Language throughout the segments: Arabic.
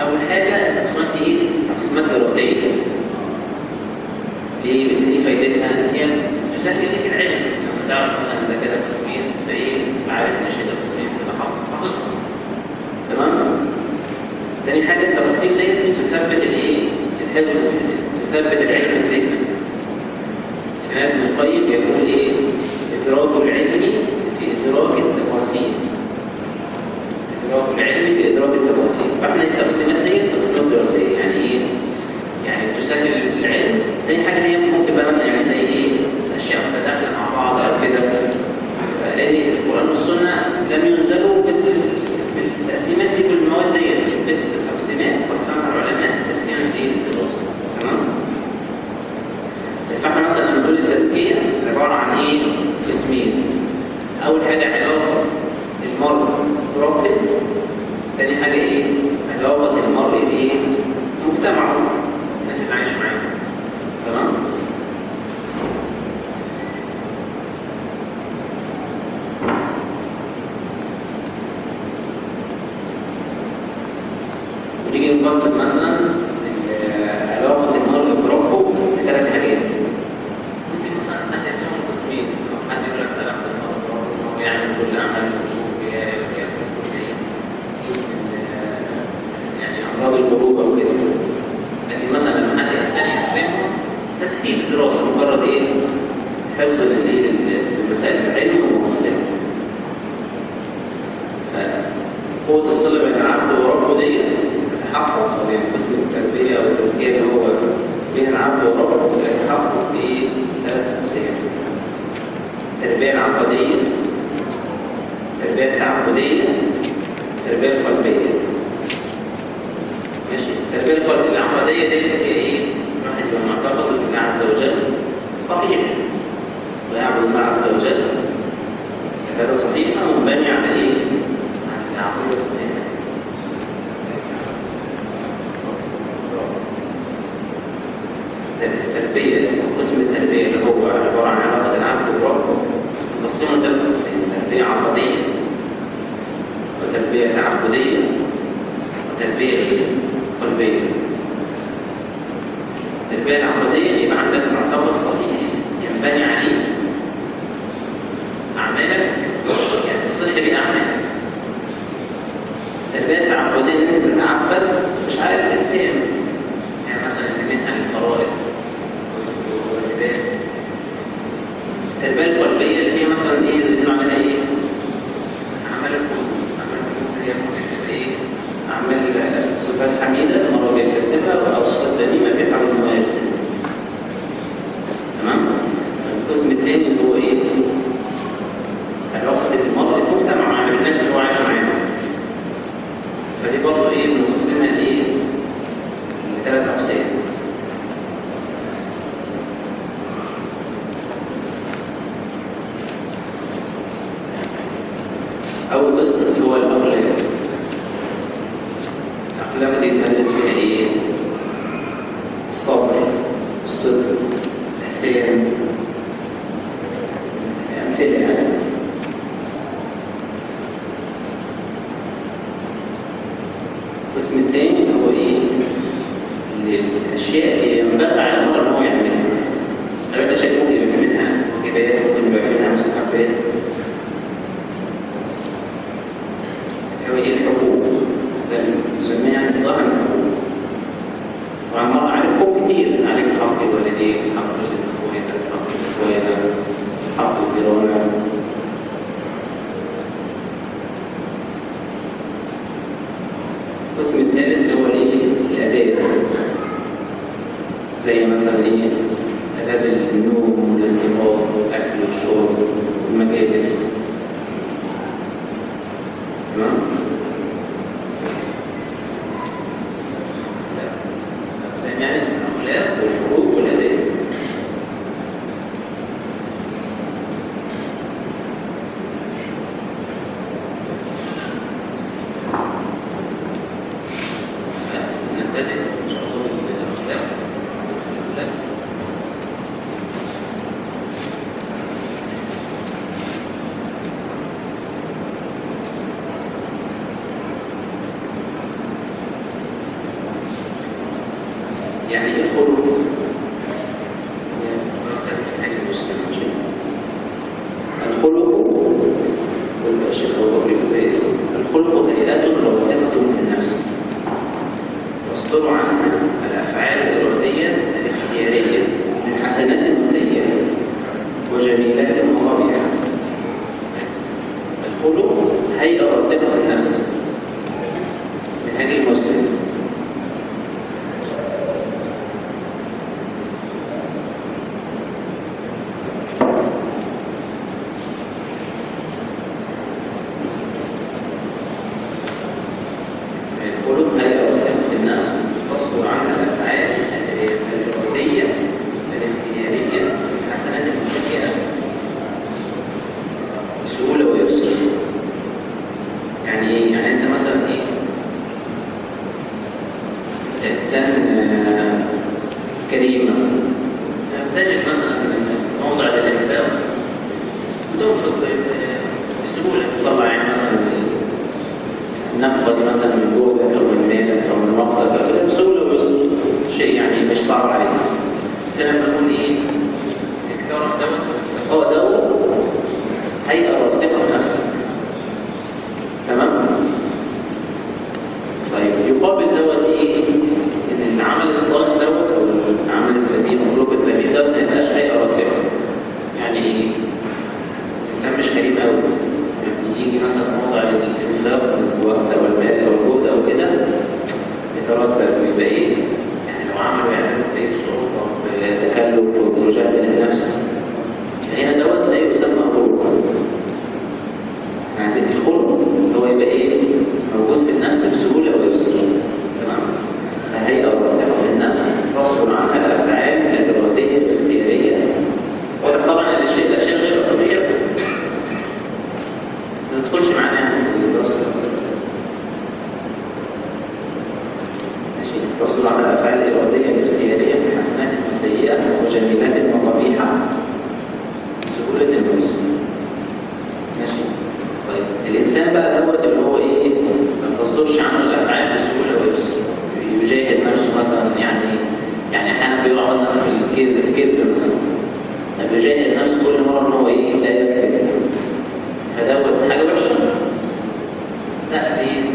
أول حاجة التقسيمات دي إيه؟ تقسيمات دراسية. ليه؟ إيه فايدتها هي تسهل لك العلم. لما تعرف مثلا ده كده قسمين ده إيه؟ عارف إن الشيء ده قسمين كده حافظهم تمام؟ تاني حاجة التقسيم دي تثبت الإيه؟ الحفظ تثبت العلم الذهني الإمام ابن القيم يقول إيه؟ إدراك العلم في إدراك العلم في إدراك التفاصيل، فإحنا التقسيمات دي تقسيمات دراسية، يعني إيه؟ يعني تسهل العلم، تاني حاجة هي ممكن بقى مثلا يعني زي إيه؟ أشياء متداخلة مع بعض أو كده. لأن القرآن والسنة لم ينزلوا بالتقسيمات دي بالمواد دي، بس بس التقسيمات قسمها العلماء تسهيلا للدراسة. تمام؟ فإحنا مثلا لما نقول التزكية عبارة عن إيه؟ قسمين. أول حاجة علاقة المرء بربه. تاني حاجة إيه؟ علاقه المرء بإيه؟ مجتمعه. الناس اللي عايش معاه. تمام؟ ونيجي نقسم مثلا علاقه المرء بربه لثلاث حاجات. ممكن مثلا حد يقسمهم قسمين أو حد يقول لك لا ده هو يعمل كل عمل ويأكل كل يعني امراض القلوب أو كده لكن مثلا لما حد تاني يقسمهم تسهيل الدراسه مجرد إيه؟ حفظ الايه المسائل العلم ومقاصدها قوة الصلة بين العبد وربه دي تتحقق أو يعني قسم التربية أو التزكية اللي هو بين العبد وربه يتحقق بإيه؟ ثلاث أقسام. التربية العقدية، التربية التعبدية، التربية القلبية. ماشي؟ التربية العقدية دي هي إيه؟ الواحد لما اعتقد بالله عز وجل صحيح ويعبد الله عز وجل هذا صحيح ومبني على إيه؟ على العقيدة. التربية قسم التربية اللي هو عبارة عن علاقة العبد بربه نقسمه ثلاث قسم تربية عقدية وتربية تعبدية وتربية؟ قلبية. التربية العقدية يبقى عندك معتقد صحيح ينبني عليه. أعمالك يعني تصح بأعمالك. التربية التعبدية إن أنت تتعبد مش عارف الإسلام يعني مثلا منها الفرائض والواجبات التربيه ver en nuestra fe.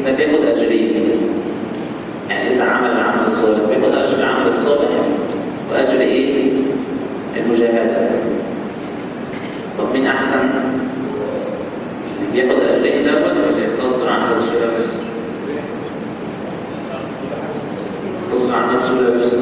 فبياخد أجرين يعني إذا عمل العمل الصالح بياخد أجر العمل الصالح وأجر إيه؟ المجاهدة طب مين أحسن؟ بياخد أجرين ده ولا اللي بتصدر عن نفسه لا يسر؟ تصدر عن نفسه لا يسر،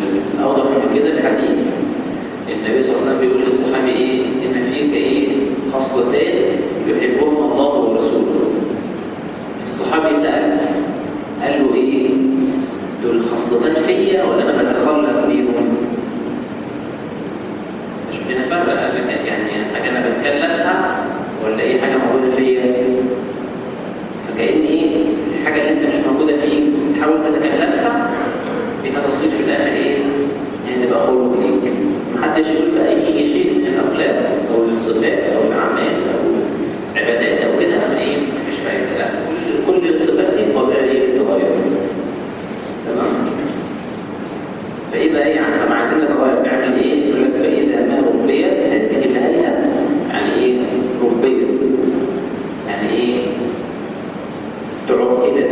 طيب والاوضح من كده الحديث. النبي صلى الله عليه وسلم بيقول للصحابي إيه؟ إن فيك إيه خصلتين يحبهما الله ورسوله. الصحابي سأل قال له إيه؟ دول خصلتان فيا ولا أنا بتخلق بيهم؟ مش قال لك يعني حاجة أنا بتكلفها ولا إيه حاجة موجودة فيا؟ فكأن إيه؟ الحاجة اللي أنت مش موجودة فيك تحاول تتكلفها بها تصير في الآخر إيه؟ يعني تبقى خلق ليك محدش يقول بأي شيء من الاخلاق أو الصفات أو الاعمال أو العبادات أو كده. أنا إيه؟ مفيش فايدة. لا كل كل الصفات دي طبيعية للتغير تمام؟ فإذا يعني طب عايزين نتغير نعمل إيه؟ يقول لك فإذا ما ربيت هذه الهيئة يعني إيه؟ ربيت يعني إيه؟ تعقدت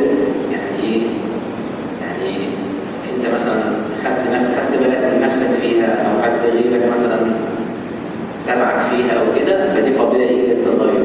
يعني إيه؟ يعني انت مثلا خدت خدت بالك من نفسك فيها أو حد غيرك مثلا تبعك فيها أو كده فدي قابلة إيه للتغير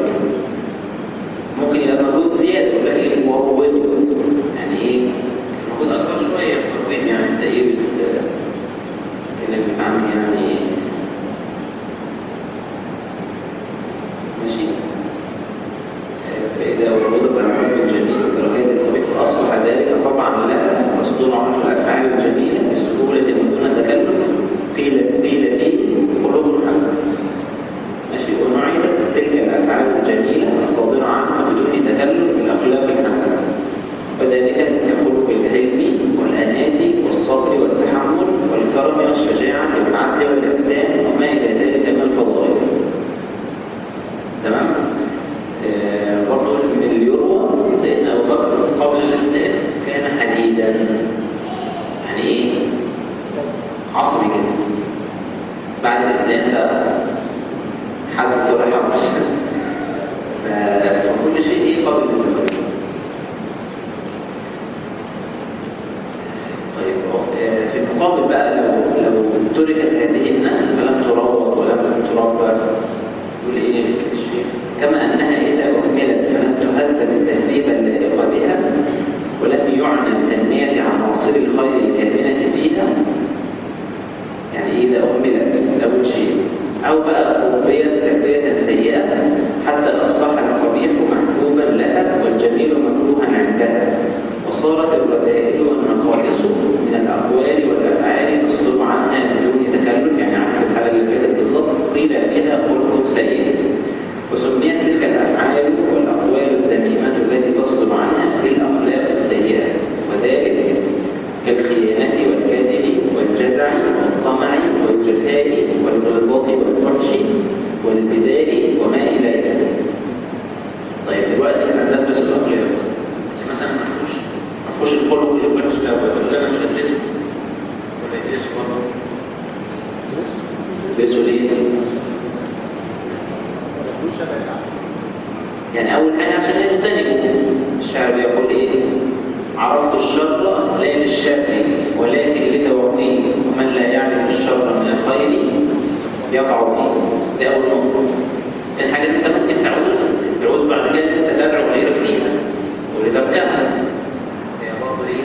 تلك الأفعال والأقوال الذميمة التي تصدر عنها بالأخلاق السيئة وذلك كالخيانة والكذب والجزع والطمع والجفاء والغلظة والفحش والبداء وما إلى ذلك. طيب دلوقتي إحنا بندرس الأخلاق مثلا ما فيهوش ما فيهوش الخلق الوحش ده ولا أنا مش هدرسه. ولا يدرسه برضه. يدرسه ليه؟ يعني أول حاجة عشان يجتنبوا الشعر بيقول إيه؟ عرفت الشر لا للشر ولكن لتوقيه ومن لا يعرف الشر من الخير يقع فيه دي أول نقطه الحاجة اللي أنت ممكن تعوز تعوز بعد كده أنت تدعو غيرك فيها ولتركها هي برضه إيه؟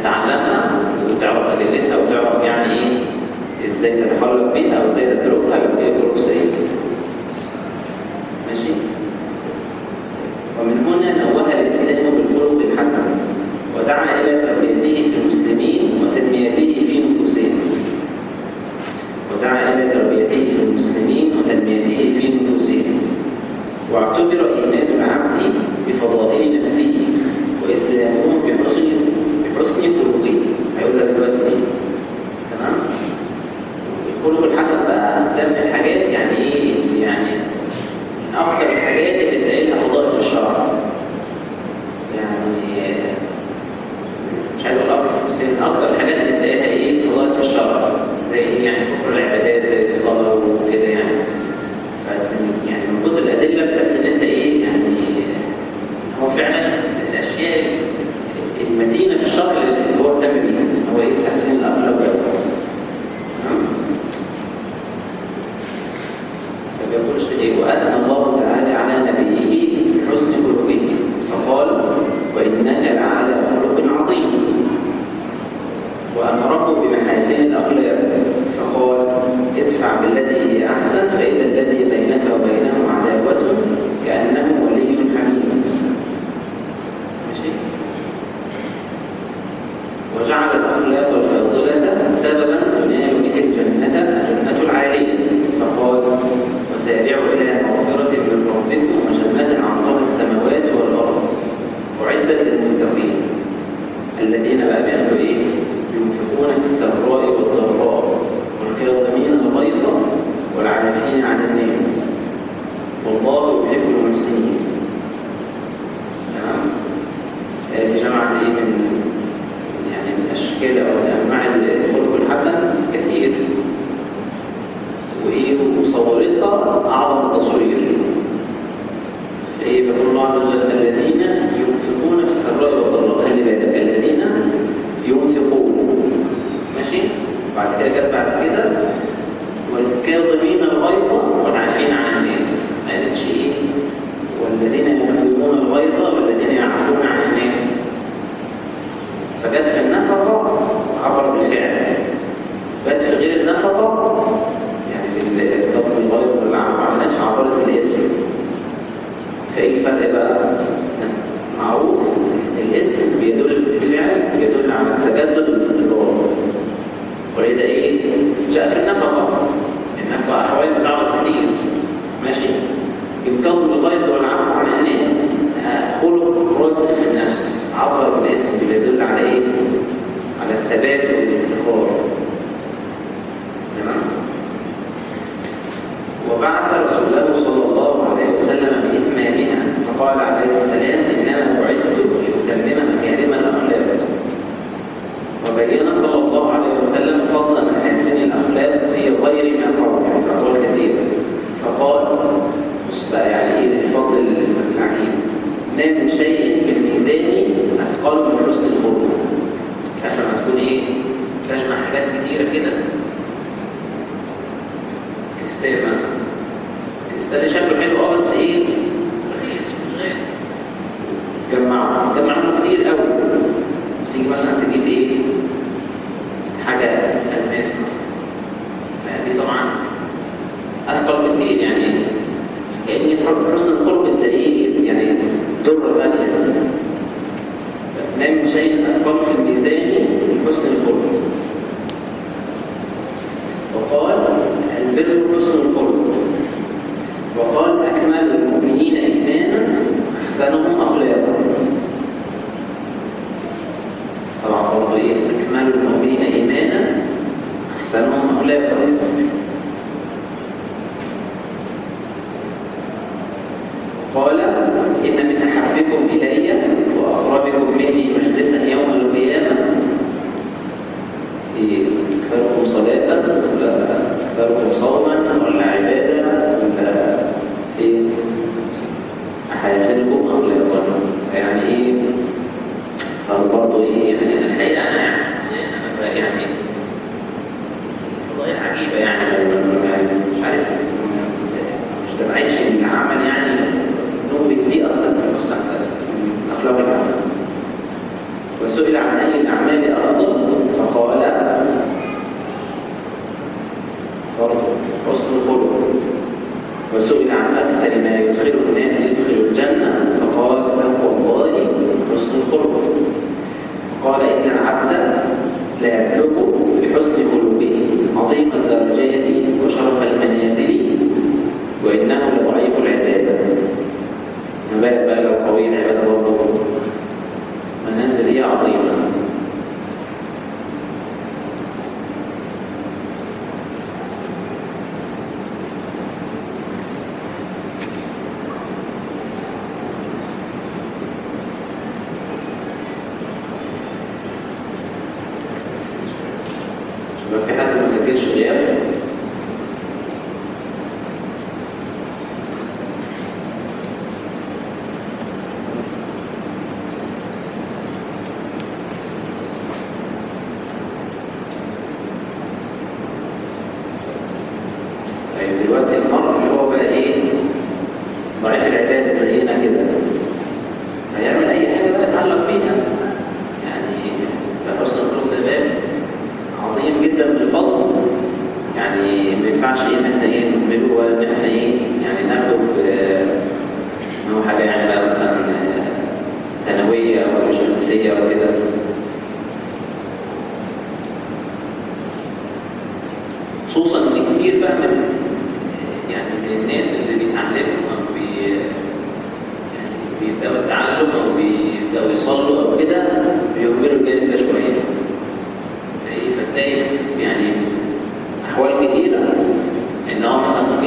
تتعلمها وتعرف أدلتها وتعرف يعني إيه؟ إزاي تتخلق بيها وازاي تتركها لو هي خلق يقول ليه وأذن الله recebendo o psicólogo. Mesmo que fosse وسئل عن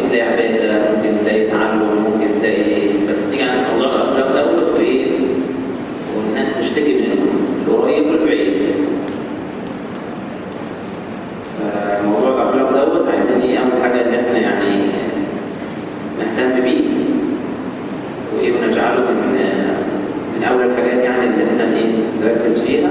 ممكن تلاقي عبادة ممكن تلاقي تعلم ممكن تلاقي إيه. بس تيجي عند موضوع الافلام دوت وايه والناس تشتكي منه. القريب والبعيد موضوع الافلام دوت عايزين إيه أول حاجة إن إحنا يعني نهتم بيه. وإيه ونجعله من من أول الحاجات يعني اللي إحنا إيه نركز فيها.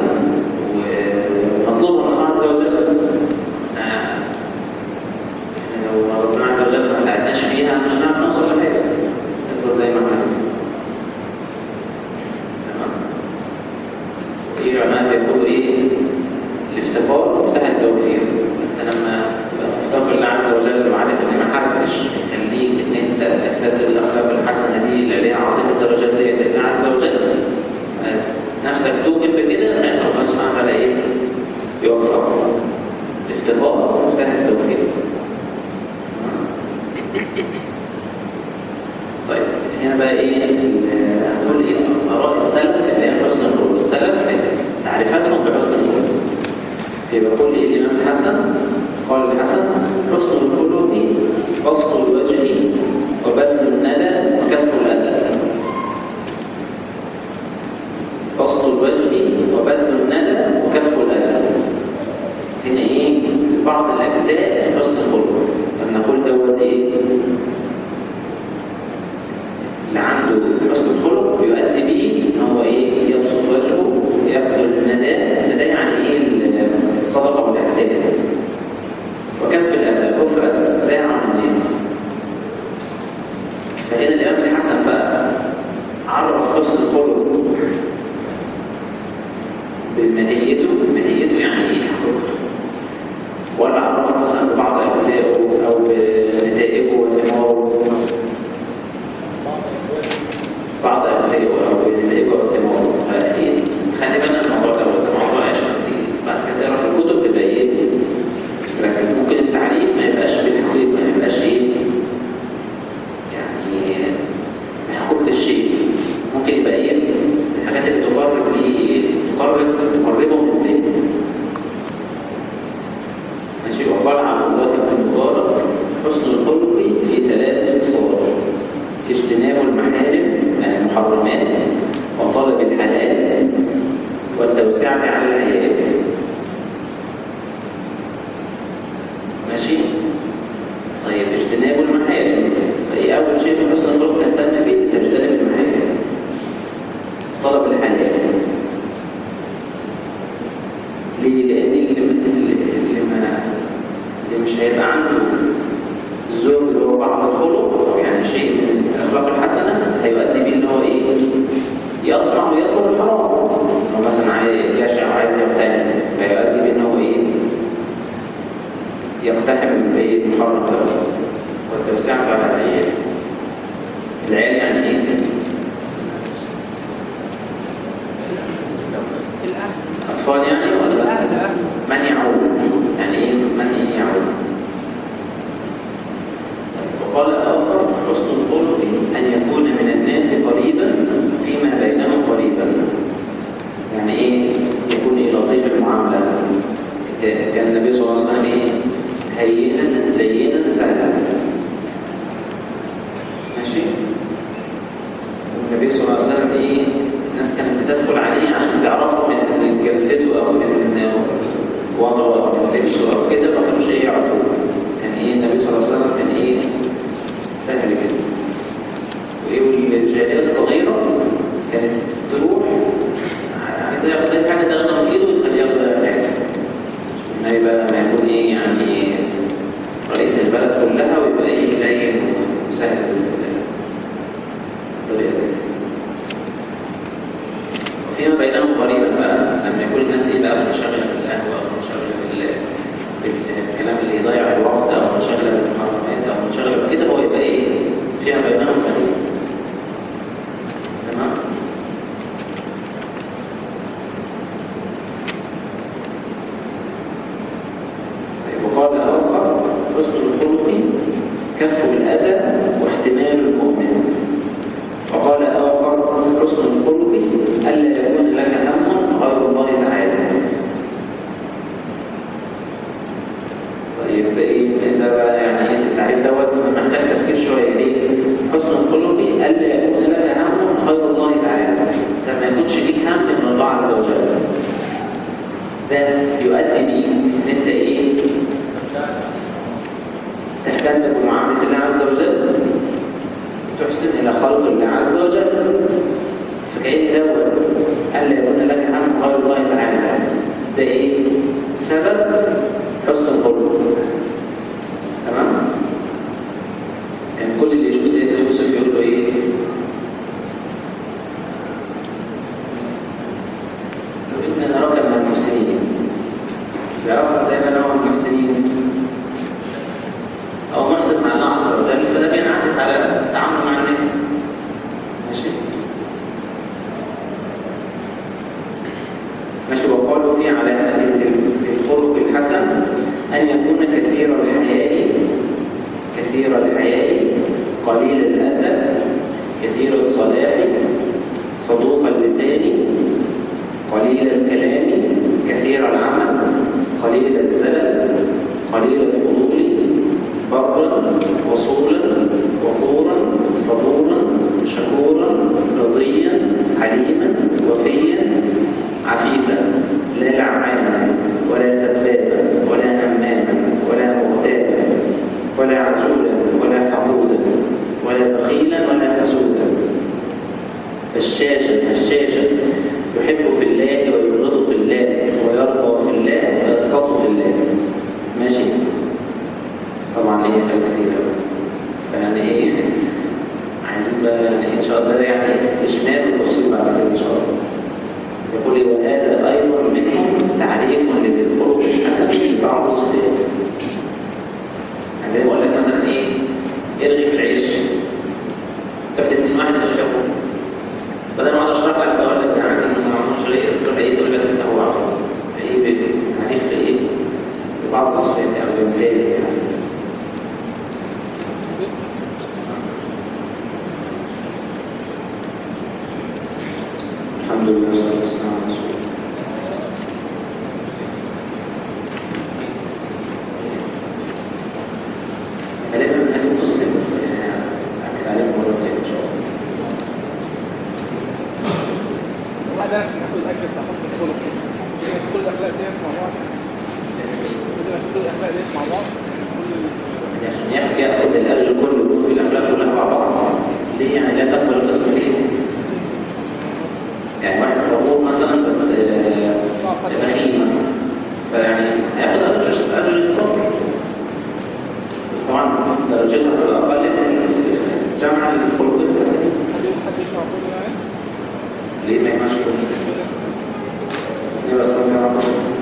جد التوحيد إيه؟ طيب هنا بقى إيه؟ هنقول إيه؟ آراء السلف اللي هي حسن الخلق السلف تعريفاتهم بحسن الخلق. يبقى قول إيه؟ الإمام الحسن قال الحسن حسن الخلق بسط الوجه وبذل الندى وكف الأذى. بسط الوجه وبذل بعض الأجزاء لحسن الخلق. لما نقول دوت إيه؟ تدخل عليه عشان تعرفه من جلسته أو من وضعه أو من لبسه أو كده ما كانوش إيه كان إيه؟ النبي صلى الله عليه وسلم كان إيه؟ سهل كده وإيه والجاريه الصغيرة؟ كانت إيه حاجات كتير فيعني إيه عايزين بقى يعني ان شاء الله يعني اشمال وتفصيل بعد كده ان شاء الله يقول وهذا أيضا منهم تعريف للخلق الحسن في بعض الصفات زي ما بقول لك مثلا إيه ارغي في العيش انت بتدي واحد تغلبه بدل ما اقعد اشرح لك أقول لك أنا عندي ما معمولش ليه تروح إيه تقول لك انت هو عارف إيه تعريف إيه لبعض الصفات يعني بالتالي يعني الحمد لله والصلاه والسلام على رسول الله غالبا هيكون مسلم بس يعني هحكي عليه مره تانيه ان شاء الله وبعد ذلك ناخد الاجر بتاع حسن الخلق لازم كل الاخلاق ديت مع بعض لازم كل يعني ياخد الاجر كله في الاخلاق كلها مع بعض ليه يعني لا تقبل القسم ليه؟ يعني واحد صبور مثلا بس آه، بخيل مثلا فيعني هياخد اجر اجر الصبر بس طبعا درجتها هتبقى أقل جمع الخلق يعني ليه ما ينفعش كله؟ ليه بس ربنا عطاه؟